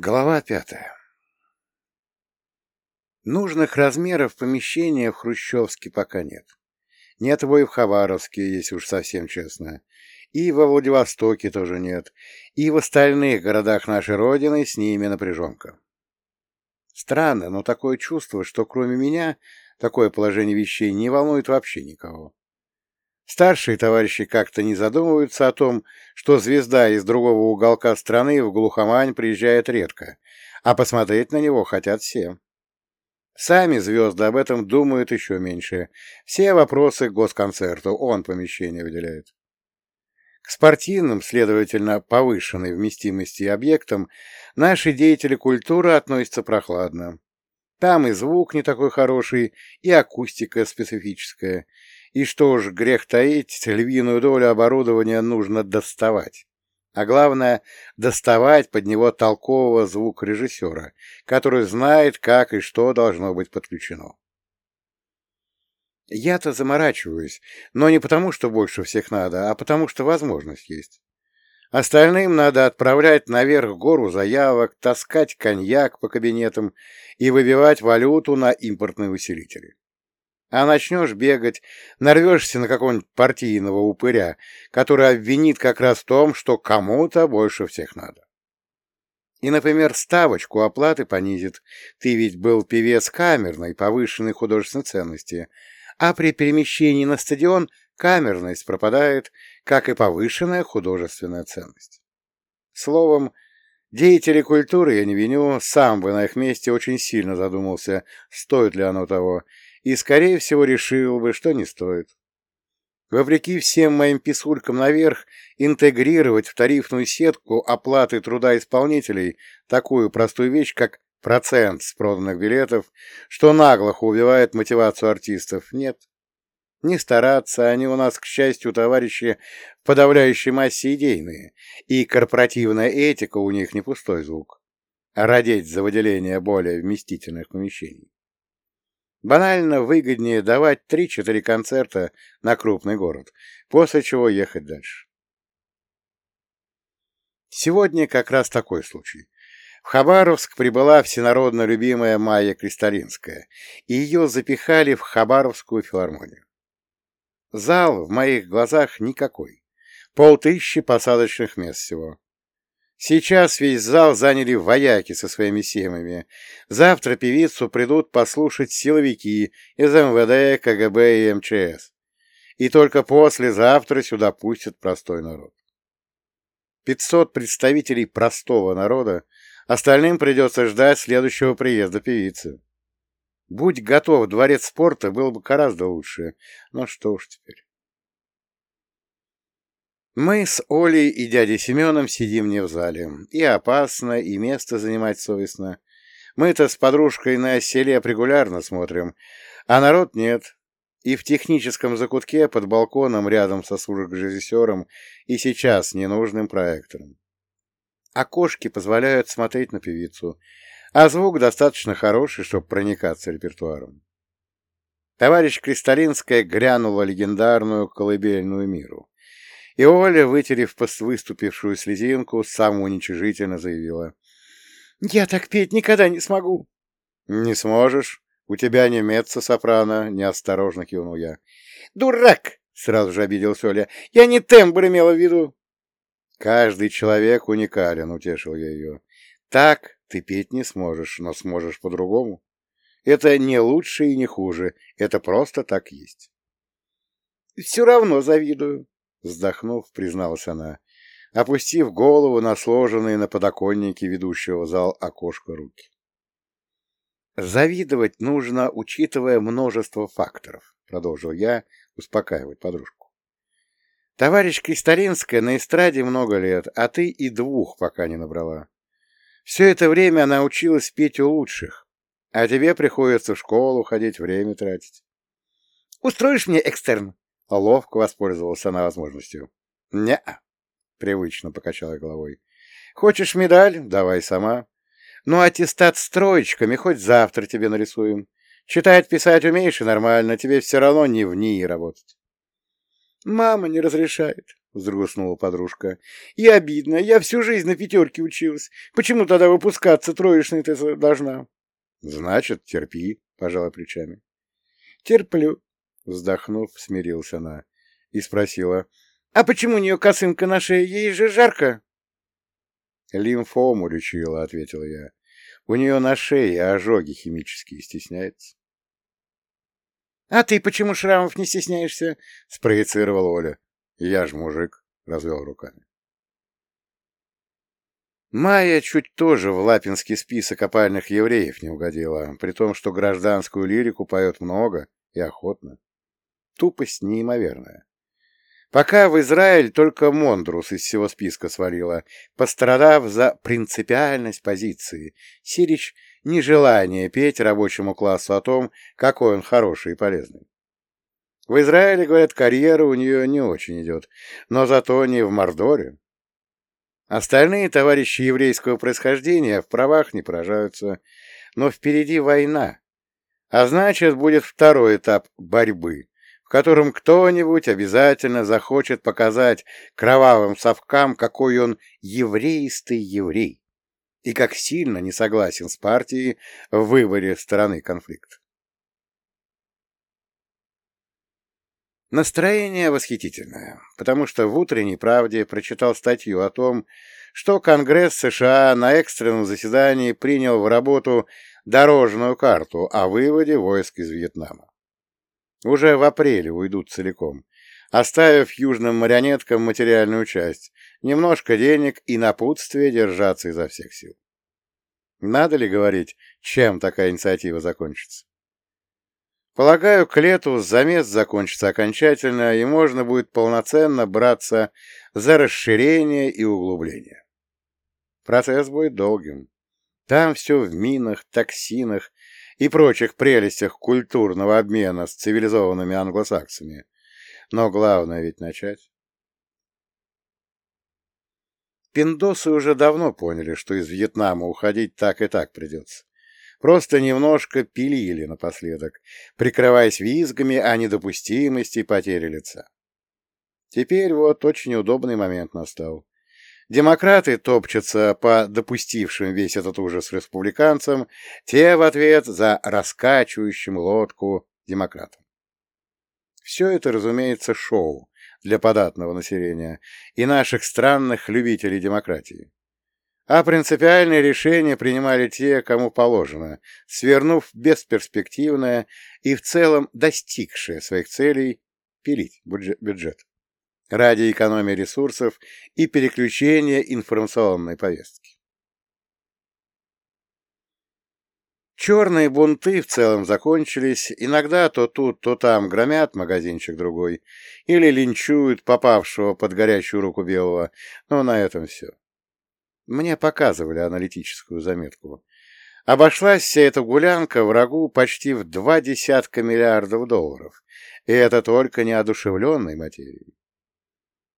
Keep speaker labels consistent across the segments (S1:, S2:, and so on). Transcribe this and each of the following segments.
S1: Глава пятая. Нужных размеров помещения в Хрущевске пока нет. Нет его и в Хабаровске, если уж совсем честно. И во Владивостоке тоже нет. И в остальных городах нашей Родины с ними напряженка. Странно, но такое чувство, что кроме меня такое положение вещей не волнует вообще никого. Старшие товарищи как-то не задумываются о том, что звезда из другого уголка страны в глухомань приезжает редко, а посмотреть на него хотят все. Сами звезды об этом думают еще меньше. Все вопросы к госконцерту он помещение выделяет. К спортивным, следовательно, повышенной вместимости объектам наши деятели культуры относятся прохладно. Там и звук не такой хороший, и акустика специфическая, и что ж, грех таить, львиную долю оборудования нужно доставать. А главное, доставать под него толкового звукорежиссера, который знает, как и что должно быть подключено. Я-то заморачиваюсь, но не потому, что больше всех надо, а потому, что возможность есть. Остальным надо отправлять наверх гору заявок, таскать коньяк по кабинетам и выбивать валюту на импортные усилители. А начнешь бегать, нарвешься на какого-нибудь партийного упыря, который обвинит как раз в том, что кому-то больше всех надо. И, например, ставочку оплаты понизит. Ты ведь был певец камерной, повышенной художественной ценности, а при перемещении на стадион камерность пропадает, как и повышенная художественная ценность. Словом, деятели культуры я не виню, сам бы на их месте очень сильно задумался, стоит ли оно того, и, скорее всего, решил бы, что не стоит. Вопреки всем моим писулькам наверх, интегрировать в тарифную сетку оплаты труда исполнителей такую простую вещь, как процент с проданных билетов, что наглухо убивает мотивацию артистов, нет. Не стараться, они у нас, к счастью, товарищи в подавляющей массе идейные, и корпоративная этика у них не пустой звук, а родить за выделение более вместительных помещений. Банально выгоднее давать 3-4 концерта на крупный город, после чего ехать дальше. Сегодня как раз такой случай. В Хабаровск прибыла всенародно любимая Майя Кристалинская, и ее запихали в Хабаровскую филармонию. Зал в моих глазах никакой. Полтыщи посадочных мест всего. Сейчас весь зал заняли вояки со своими семьями. Завтра певицу придут послушать силовики из МВД, КГБ и МЧС. И только послезавтра сюда пустят простой народ. Пятьсот представителей простого народа, остальным придется ждать следующего приезда певицы. Будь готов, дворец спорта был бы гораздо лучше. Но что уж теперь. Мы с Олей и дядей Семеном сидим не в зале. И опасно, и место занимать совестно. Мы-то с подружкой на селе регулярно смотрим, а народ нет. И в техническом закутке под балконом рядом со звукорежиссером и сейчас ненужным проектором. Окошки позволяют смотреть на певицу, а звук достаточно хороший, чтобы проникаться репертуаром. Товарищ Кристалинская грянула легендарную колыбельную миру. И Оля, вытерев выступившую слезинку, самоуничижительно заявила. — Я так петь никогда не смогу. — Не сможешь. У тебя не меццо-сопрано, — неосторожно кивнул я. — Дурак! — сразу же обиделась Оля. — Я не тембр имела в виду. — Каждый человек уникален, — утешил я ее. — Так ты петь не сможешь, но сможешь по-другому. Это не лучше и не хуже, это просто так есть. — Все равно завидую, Вздохнув, призналась она, опустив голову на сложенные на подоконнике ведущего в зал окошко руки. «Завидовать нужно, учитывая множество факторов», — продолжил я успокаивать подружку. «Товарищ Кристалинская на эстраде много лет, а ты и двух пока не набрала. Все это время она училась петь у лучших, а тебе приходится в школу ходить, время тратить». «Устроишь мне экстерн?» Ловко воспользовался она возможностью. не привычно покачала головой. «Хочешь медаль? Давай сама. Ну, аттестат с троечками хоть завтра тебе нарисуем. Читать, писать умеешь и нормально, тебе все равно не в НИИ работать». «Мама не разрешает», — взгрустнула подружка. — И обидно. Я всю жизнь на пятерке училась. Почему тогда выпускаться троечной ты должна? — Значит, терпи, — пожала плечами. — Терплю, — вздохнув, смирилась она и спросила. — А почему у нее косынка на шее? Ей же жарко. — Лимфому лечила, — ответил я. У нее на шее ожоги химические, стесняется. — А ты почему шрамов не стесняешься? — спроецировала Оля. — Я ж мужик, — развел руками. Майя чуть тоже в лапинский список опальных евреев не угодила, при том, что гражданскую лирику поет много и охотно. Тупость неимоверная. Пока в Израиль только Мондрус из всего списка свалила, пострадав за принципиальность позиции. Сирич — нежелание петь рабочему классу о том, какой он хороший и полезный. В Израиле, говорят, карьера у нее не очень идет, но зато не в Мордоре. Остальные товарищи еврейского происхождения в правах не поражаются, но впереди война, а значит, будет второй этап борьбы, в котором кто-нибудь обязательно захочет показать кровавым совкам, какой он еврейистый еврей и как сильно не согласен с партией в выборе стороны конфликта. Настроение восхитительное, потому что в «Утренней правде» прочитал статью о том, что Конгресс США на экстренном заседании принял в работу дорожную карту о выводе войск из Вьетнама. Уже в апреле уйдут целиком, оставив южным марионеткам материальную часть, немножко денег и напутствие держаться изо всех сил. Надо ли говорить, чем такая инициатива закончится? Полагаю, к лету замес закончится окончательно, и можно будет полноценно браться за расширение и углубление. Процесс будет долгим. Там все в минах, токсинах и прочих прелестях культурного обмена с цивилизованными англосаксами. Но главное ведь начать. Пиндосы уже давно поняли, что из Вьетнама уходить так и так придется. Просто немножко пилили напоследок, прикрываясь визгами о недопустимости потери лица. Теперь вот очень удобный момент настал. Демократы топчутся по допустившим весь этот ужас республиканцам, те в ответ за раскачивающим лодку демократам. Все это, разумеется, шоу для податного населения и наших странных любителей демократии. А принципиальные решения принимали те, кому положено, свернув бесперспективное и в целом достигшее своих целей пилить бюджет ради экономии ресурсов и переключения информационной повестки. Черные бунты в целом закончились, иногда то тут, то там громят магазинчик другой или линчуют попавшего под горячую руку белого, но на этом все. Мне показывали аналитическую заметку. Обошлась вся эта гулянка врагу почти в два десятка миллиардов долларов, и это только неодушевленной материи.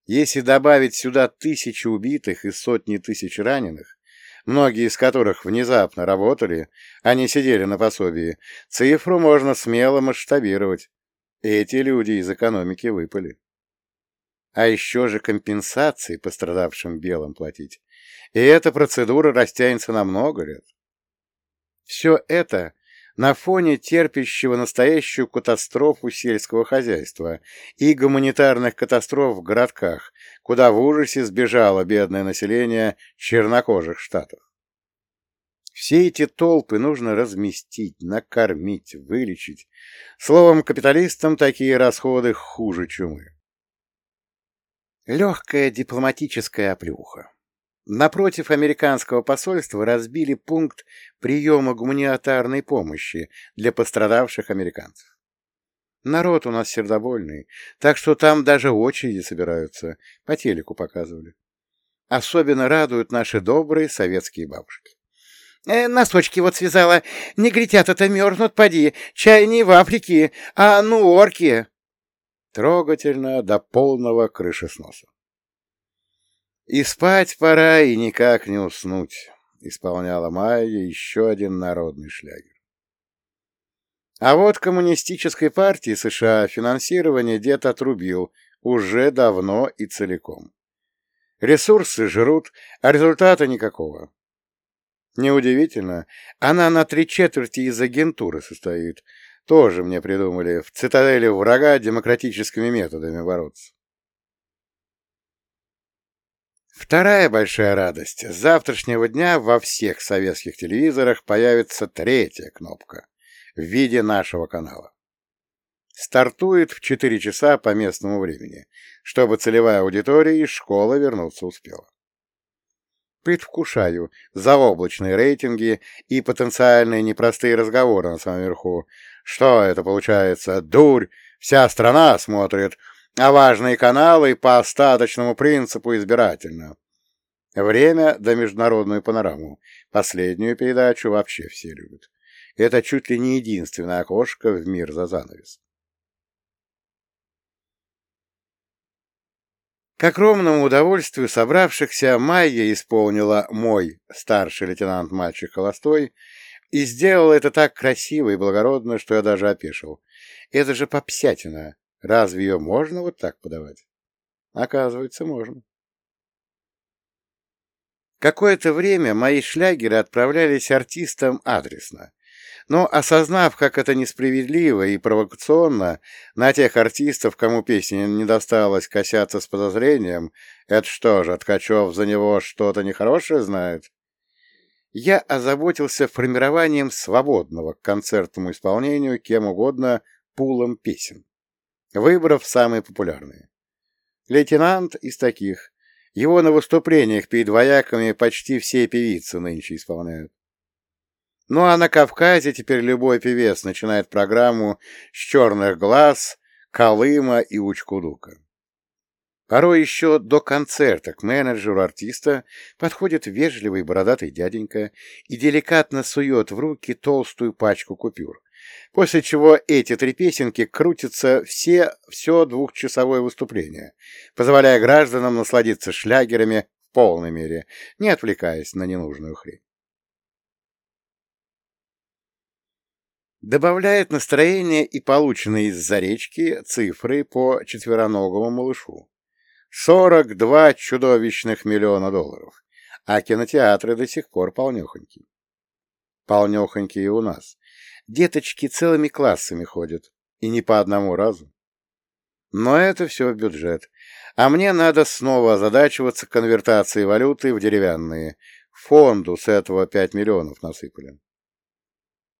S1: Если добавить сюда тысячи убитых и сотни тысяч раненых, многие из которых внезапно работали, а не сидели на пособии, цифру можно смело масштабировать. Эти люди из экономики выпали. А еще же компенсации пострадавшим белым платить и эта процедура растянется на много лет. Все это на фоне терпящего настоящую катастрофу сельского хозяйства и гуманитарных катастроф в городках, куда в ужасе сбежало бедное население чернокожих штатов. Все эти толпы нужно разместить, накормить, вылечить. Словом, капиталистам такие расходы хуже чумы. Легкая дипломатическая оплюха. Напротив американского посольства разбили пункт приема гуманитарной помощи для пострадавших американцев. Народ у нас сердобольный, так что там даже очереди собираются, по телеку показывали. Особенно радуют наши добрые советские бабушки. Э, носочки вот связала. Негритята-то мерзнут, поди. Чай не в Африке, а ну орки. Трогательно до полного крышесноса. «И спать пора, и никак не уснуть», — исполняла Майя еще один народный шлягер. А вот коммунистической партии США финансирование дед отрубил уже давно и целиком. Ресурсы жрут, а результата никакого. Неудивительно, она на три четверти из агентуры состоит. Тоже мне придумали в цитадели врага демократическими методами бороться. Вторая большая радость. С завтрашнего дня во всех советских телевизорах появится третья кнопка в виде нашего канала. Стартует в 4 часа по местному времени, чтобы целевая аудитория из школы вернуться успела. Предвкушаю заоблачные рейтинги и потенциальные непростые разговоры на самом верху. Что это получается? Дурь! Вся страна смотрит, а важные каналы по остаточному принципу избирательно. Время до международную панораму. Последнюю передачу вообще все любят. Это чуть ли не единственное окошко в мир за занавес. К огромному удовольствию собравшихся Майя исполнила мой старший лейтенант мальчик холостой и сделала это так красиво и благородно, что я даже опешил. Это же попсятина. Разве ее можно вот так подавать? Оказывается, можно. Какое-то время мои шлягеры отправлялись артистам адресно, но, осознав, как это несправедливо и провокационно, на тех артистов, кому песня не досталась, косятся с подозрением, это что же, Ткачев за него что-то нехорошее знает? Я озаботился формированием свободного к концертному исполнению кем угодно пулом песен, выбрав самые популярные. Лейтенант из таких. Его на выступлениях перед вояками почти все певицы нынче исполняют. Ну а на Кавказе теперь любой певец начинает программу с черных глаз, Колыма и Учкудука. Порой еще до концерта к менеджеру артиста подходит вежливый бородатый дяденька и деликатно сует в руки толстую пачку купюр, после чего эти три песенки крутятся все, все двухчасовое выступление, позволяя гражданам насладиться шлягерами в полной мере, не отвлекаясь на ненужную хрень. Добавляет настроение и полученные из-за речки цифры по четвероногому малышу. 42 чудовищных миллиона долларов, а кинотеатры до сих пор полнехоньки. Полнехоньки и у нас. Деточки целыми классами ходят, и не по одному разу. Но это все бюджет. А мне надо снова озадачиваться конвертацией валюты в деревянные. Фонду с этого 5 миллионов насыпали.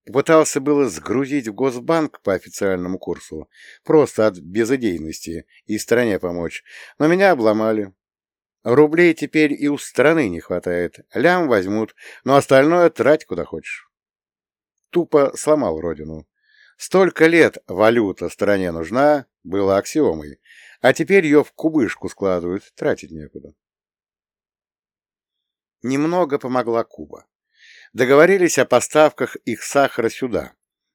S1: Попытался было сгрузить в Госбанк по официальному курсу, просто от безыдейности и стране помочь, но меня обломали. Рублей теперь и у страны не хватает, лям возьмут, но остальное трать куда хочешь. Тупо сломал родину. Столько лет валюта стране нужна, была аксиомой, а теперь ее в кубышку складывают, тратить некуда. Немного помогла Куба. Договорились о поставках их сахара сюда.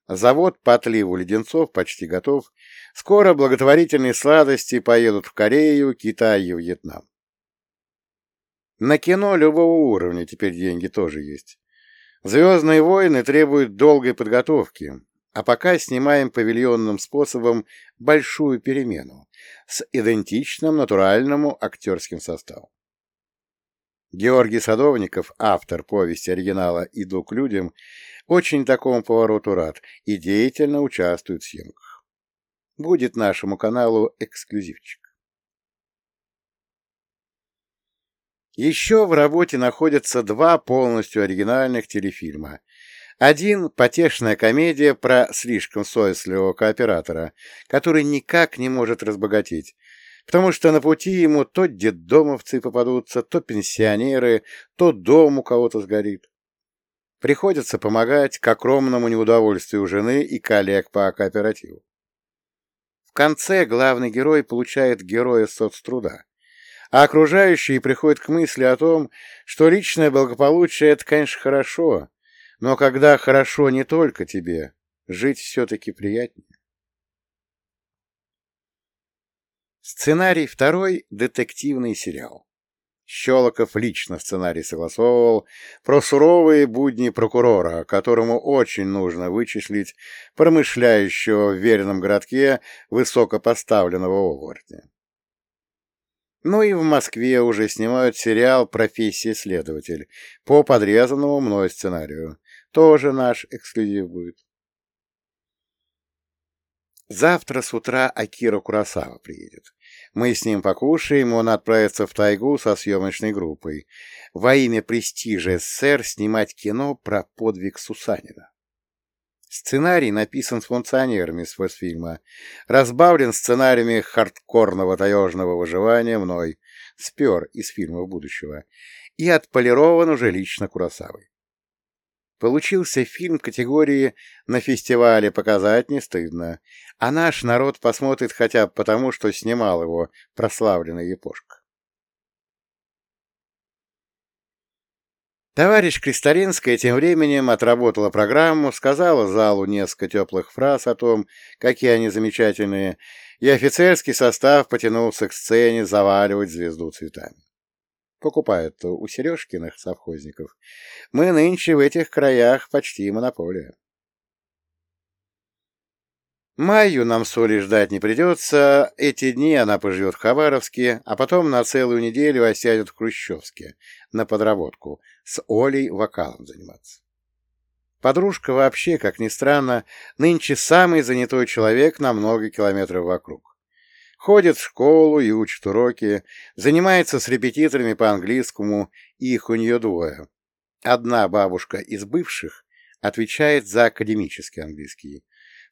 S1: Завод по отливу леденцов почти готов. Скоро благотворительные сладости поедут в Корею, Китай и Вьетнам. На кино любого уровня теперь деньги тоже есть. «Звездные войны» требуют долгой подготовки, а пока снимаем павильонным способом большую перемену с идентичным натуральному актерским составом. Георгий Садовников, автор повести оригинала «Иду к людям», очень такому повороту рад и деятельно участвует в съемках. Будет нашему каналу эксклюзивчик. Еще в работе находятся два полностью оригинальных телефильма. Один — потешная комедия про слишком совестливого кооператора, который никак не может разбогатеть, потому что на пути ему то детдомовцы попадутся, то пенсионеры, то дом у кого-то сгорит. Приходится помогать к огромному неудовольствию жены и коллег по кооперативу. В конце главный герой получает героя соцтруда, а окружающие приходят к мысли о том, что личное благополучие — это, конечно, хорошо, но когда хорошо не только тебе, жить все-таки приятнее. Сценарий второй — детективный сериал. Щелоков лично сценарий согласовывал про суровые будни прокурора, которому очень нужно вычислить промышляющего в веренном городке высокопоставленного оборотня. Ну и в Москве уже снимают сериал «Профессия следователь» по подрезанному мной сценарию. Тоже наш эксклюзив будет. Завтра с утра Акира Курасава приедет. Мы с ним покушаем, он отправится в тайгу со съемочной группой. Во имя престижа СССР снимать кино про подвиг Сусанина. Сценарий написан с функционерами фильма, разбавлен сценариями хардкорного таежного выживания мной, спер из фильмов будущего, и отполирован уже лично Курасавой. Получился фильм категории «на фестивале показать не стыдно», а наш народ посмотрит хотя бы потому, что снимал его прославленный Япошка. Товарищ Кристалинская тем временем отработала программу, сказала залу несколько теплых фраз о том, какие они замечательные, и офицерский состав потянулся к сцене заваливать звезду цветами. Покупают у Сережкиных совхозников. Мы нынче в этих краях почти монополия. Майю нам соли ждать не придется. Эти дни она поживет в Хабаровске, а потом на целую неделю осядет в Хрущевске на подработку, с Олей вокалом заниматься. Подружка вообще, как ни странно, нынче самый занятой человек на много километров вокруг. Ходит в школу и учит уроки, занимается с репетиторами по английскому, их у нее двое. Одна бабушка из бывших отвечает за академический английский,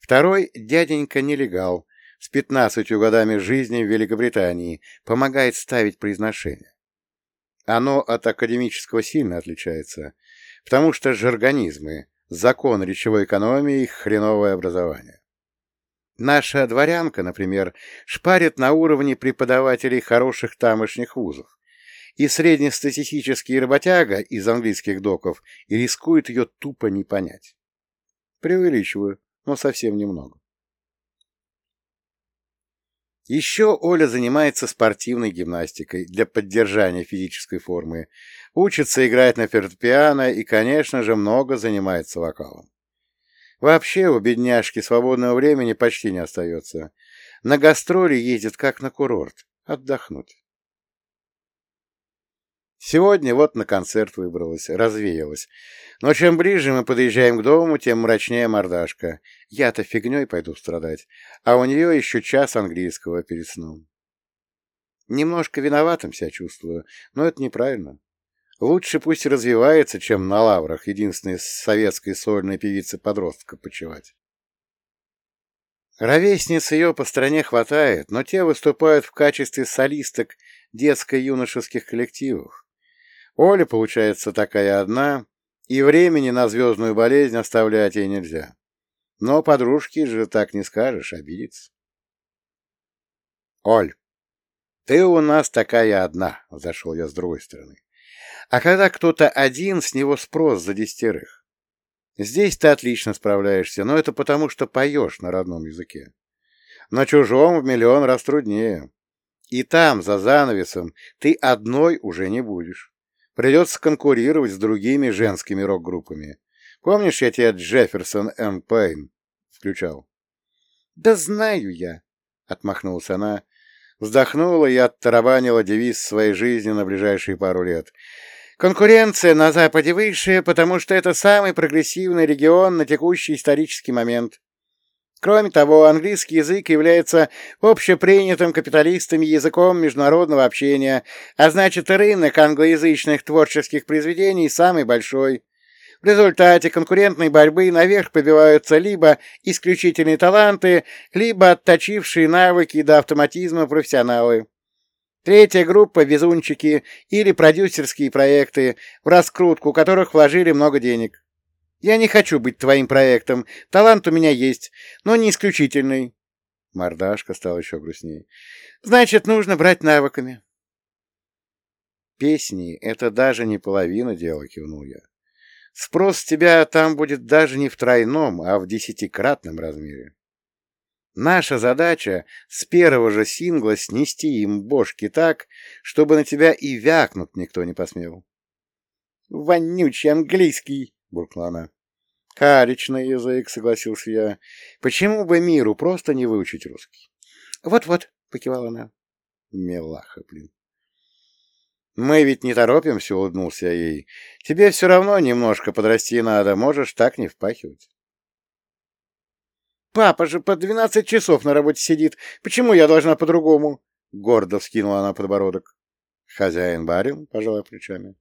S1: Второй дяденька-нелегал с пятнадцатью годами жизни в Великобритании помогает ставить произношение. Оно от академического сильно отличается, потому что жаргонизмы, закон речевой экономии и хреновое образование. Наша дворянка, например, шпарит на уровне преподавателей хороших тамошних вузов, и среднестатистический работяга из английских доков рискует ее тупо не понять. Преувеличиваю, но совсем немного. Еще Оля занимается спортивной гимнастикой для поддержания физической формы, учится играть на фортепиано и, конечно же, много занимается вокалом. Вообще у бедняжки свободного времени почти не остается. На гастроли ездит как на курорт, отдохнуть. Сегодня вот на концерт выбралась, развеялась. Но чем ближе мы подъезжаем к дому, тем мрачнее мордашка. Я-то фигней пойду страдать, а у нее еще час английского перед сном. Немножко виноватым себя чувствую, но это неправильно. Лучше пусть развивается, чем на лаврах единственной советской сольной певицы-подростка почивать. Ровесниц ее по стране хватает, но те выступают в качестве солисток детско-юношеских коллективов. Оля, получается, такая одна, и времени на звездную болезнь оставлять ей нельзя. Но подружки же так не скажешь, обидится. Оль, ты у нас такая одна, зашел я с другой стороны. А когда кто-то один, с него спрос за десятерых. Здесь ты отлично справляешься, но это потому, что поешь на родном языке. На чужом в миллион раз труднее. И там, за занавесом, ты одной уже не будешь. Придется конкурировать с другими женскими рок-группами. Помнишь, я тебе Джефферсон М. Пейн включал? — Да знаю я, — отмахнулась она, вздохнула и оттарабанила девиз своей жизни на ближайшие пару лет. Конкуренция на Западе высшая, потому что это самый прогрессивный регион на текущий исторический момент. Кроме того, английский язык является общепринятым капиталистами языком международного общения, а значит рынок англоязычных творческих произведений самый большой. В результате конкурентной борьбы наверх побиваются либо исключительные таланты, либо отточившие навыки до автоматизма профессионалы. Третья группа – везунчики или продюсерские проекты, в раскрутку которых вложили много денег. Я не хочу быть твоим проектом. Талант у меня есть, но не исключительный. Мордашка стала еще грустнее. Значит, нужно брать навыками. Песни — это даже не половина дела, кивнул я. Спрос тебя там будет даже не в тройном, а в десятикратном размере. Наша задача с первого же сингла снести им бошки так, чтобы на тебя и вякнуть никто не посмел. — Вонючий английский! — буркнула она. «Каричный язык», — согласился я. «Почему бы миру просто не выучить русский?» «Вот-вот», — покивала она. «Мелаха, блин». Мы ведь не торопимся, улыбнулся ей. Тебе все равно немножко подрасти надо, можешь так не впахивать. Папа же по двенадцать часов на работе сидит. Почему я должна по-другому? Гордо вскинула она подбородок. Хозяин барин, пожала плечами.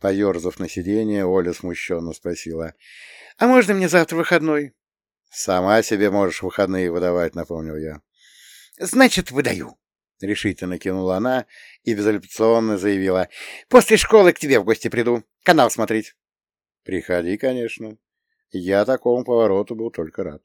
S1: Поерзав на сиденье, Оля смущенно спросила. — А можно мне завтра выходной? — Сама себе можешь выходные выдавать, — напомнил я. — Значит, выдаю. — решительно кинула она и безапелляционно заявила. — После школы к тебе в гости приду. Канал смотреть. — Приходи, конечно. Я такому повороту был только рад.